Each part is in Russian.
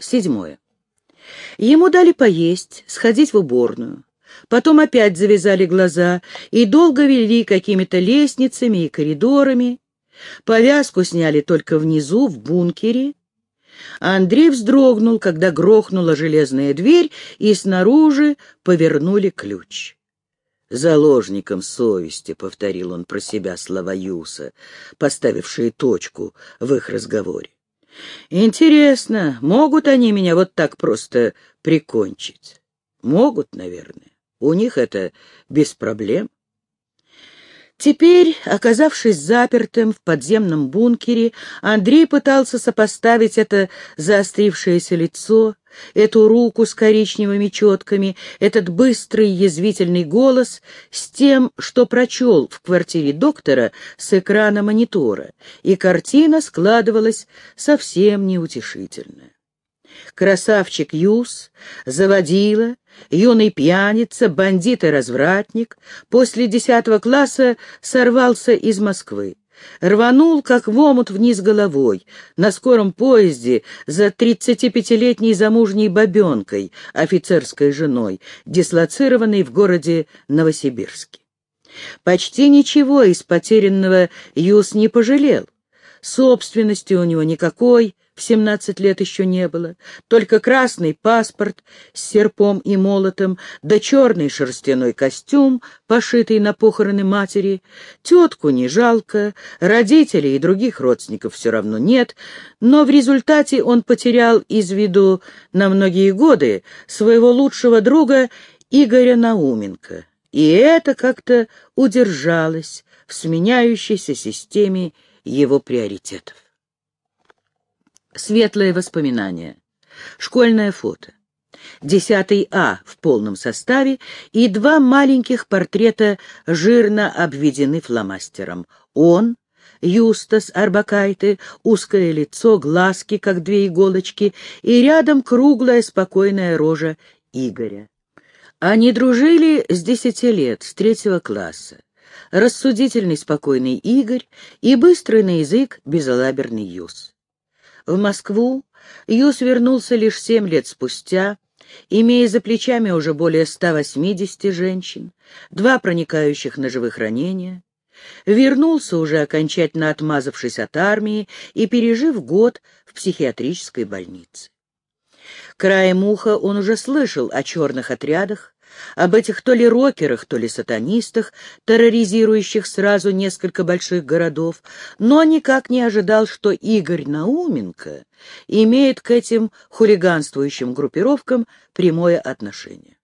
Седьмое. Ему дали поесть, сходить в уборную. Потом опять завязали глаза и долго вели какими-то лестницами и коридорами. Повязку сняли только внизу, в бункере. Андрей вздрогнул, когда грохнула железная дверь, и снаружи повернули ключ. «Заложником совести», — повторил он про себя слова Юса, поставившие точку в их разговоре. «Интересно, могут они меня вот так просто прикончить?» «Могут, наверное. У них это без проблем». Теперь, оказавшись запертым в подземном бункере, Андрей пытался сопоставить это заострившееся лицо, эту руку с коричневыми четками, этот быстрый язвительный голос с тем, что прочел в квартире доктора с экрана монитора, и картина складывалась совсем неутешительная. Красавчик Юс, заводила, юный пьяница, бандит и развратник, после десятого класса сорвался из Москвы. Рванул, как в омут вниз головой, на скором поезде за тридцатипятилетней замужней бабенкой, офицерской женой, дислоцированной в городе Новосибирске. Почти ничего из потерянного Юс не пожалел. Собственности у него никакой, в семнадцать лет еще не было, только красный паспорт с серпом и молотом, да черный шерстяной костюм, пошитый на похороны матери. Тетку не жалко, родителей и других родственников все равно нет, но в результате он потерял из виду на многие годы своего лучшего друга Игоря Науменко, и это как-то удержалось в сменяющейся системе его приоритетов. Светлые воспоминания. Школьное фото. Десятый А в полном составе и два маленьких портрета жирно обведены фломастером. Он, Юстас Арбакайте, узкое лицо, глазки, как две иголочки, и рядом круглая спокойная рожа Игоря. Они дружили с десяти лет, с третьего класса. Рассудительный спокойный Игорь и быстрый на язык безалаберный Юс. В Москву Юс вернулся лишь семь лет спустя, имея за плечами уже более 180 женщин, два проникающих ножевых ранения. Вернулся уже окончательно отмазавшись от армии и пережив год в психиатрической больнице. Краем уха он уже слышал о черных отрядах, об этих то ли рокерах, то ли сатанистах, терроризирующих сразу несколько больших городов, но никак не ожидал, что Игорь Науменко имеет к этим хулиганствующим группировкам прямое отношение.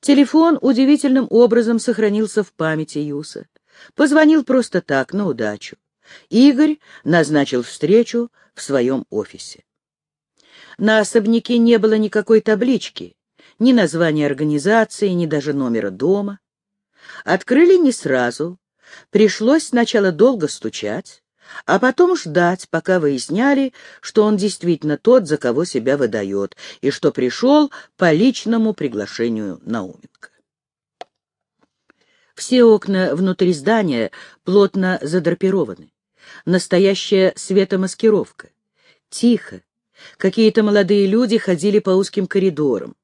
Телефон удивительным образом сохранился в памяти Юса. Позвонил просто так, на удачу. Игорь назначил встречу в своем офисе. На особняке не было никакой таблички, ни названия организации, ни даже номера дома. Открыли не сразу. Пришлось сначала долго стучать, а потом ждать, пока выясняли, что он действительно тот, за кого себя выдает, и что пришел по личному приглашению Науменко. Все окна внутри здания плотно задрапированы. Настоящая светомаскировка. Тихо. Какие-то молодые люди ходили по узким коридорам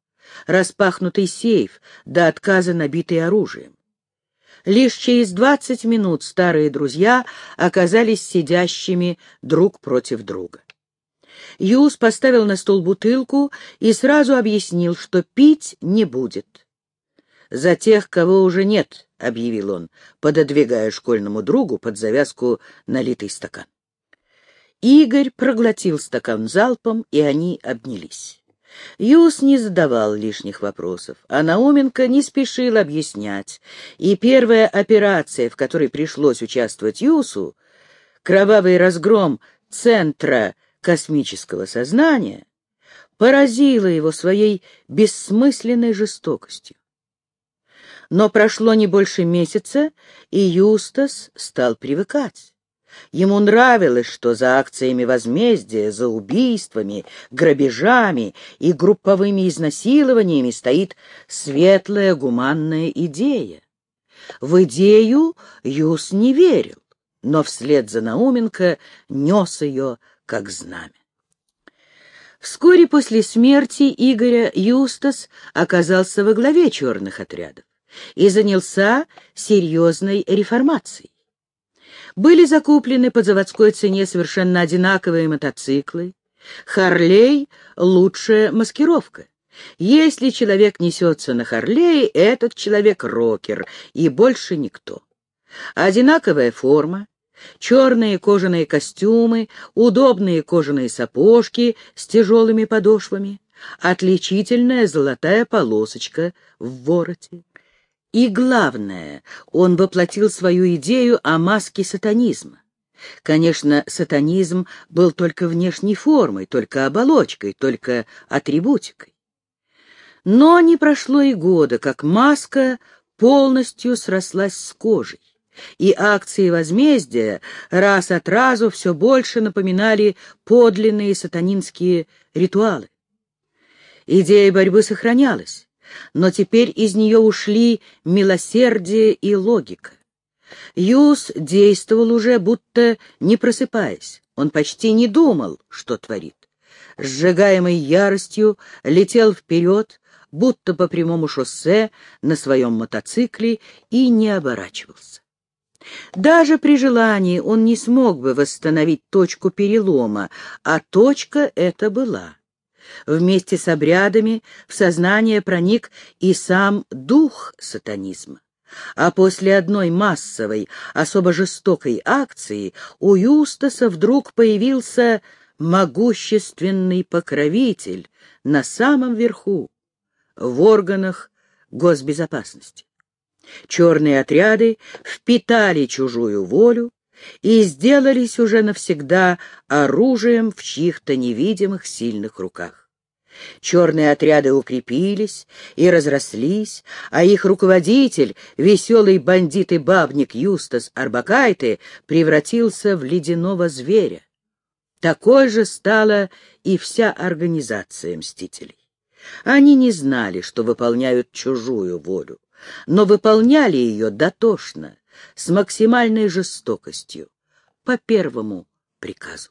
распахнутый сейф, до отказа набитый оружием. Лишь через двадцать минут старые друзья оказались сидящими друг против друга. Юс поставил на стол бутылку и сразу объяснил, что пить не будет. «За тех, кого уже нет», — объявил он, пододвигая школьному другу под завязку налитый стакан. Игорь проглотил стакан залпом, и они обнялись. Юс не задавал лишних вопросов, а Науменко не спешил объяснять, и первая операция, в которой пришлось участвовать Юсу, кровавый разгром Центра космического сознания, поразила его своей бессмысленной жестокостью. Но прошло не больше месяца, и Юстас стал привыкать. Ему нравилось, что за акциями возмездия, за убийствами, грабежами и групповыми изнасилованиями стоит светлая гуманная идея. В идею Юс не верил, но вслед за Науменко нес ее как знамя. Вскоре после смерти Игоря Юстас оказался во главе черных отрядов и занялся серьезной реформацией. Были закуплены по заводской цене совершенно одинаковые мотоциклы. Харлей — лучшая маскировка. Если человек несется на Харлее, этот человек рокер, и больше никто. Одинаковая форма, черные кожаные костюмы, удобные кожаные сапожки с тяжелыми подошвами, отличительная золотая полосочка в вороте. И главное, он воплотил свою идею о маске сатанизма. Конечно, сатанизм был только внешней формой, только оболочкой, только атрибутикой. Но не прошло и года, как маска полностью срослась с кожей, и акции возмездия раз от разу все больше напоминали подлинные сатанинские ритуалы. Идея борьбы сохранялась, но теперь из нее ушли милосердие и логика. Юс действовал уже, будто не просыпаясь. Он почти не думал, что творит. Сжигаемый яростью летел вперед, будто по прямому шоссе на своем мотоцикле и не оборачивался. Даже при желании он не смог бы восстановить точку перелома, а точка эта была. Вместе с обрядами в сознание проник и сам дух сатанизма. А после одной массовой, особо жестокой акции у Юстаса вдруг появился могущественный покровитель на самом верху, в органах госбезопасности. Черные отряды впитали чужую волю и сделались уже навсегда оружием в чьих-то невидимых сильных руках. Черные отряды укрепились и разрослись, а их руководитель, веселый бандит и бабник Юстас Арбакайте, превратился в ледяного зверя. Такой же стала и вся организация мстителей. Они не знали, что выполняют чужую волю, но выполняли ее дотошно, с максимальной жестокостью, по первому приказу.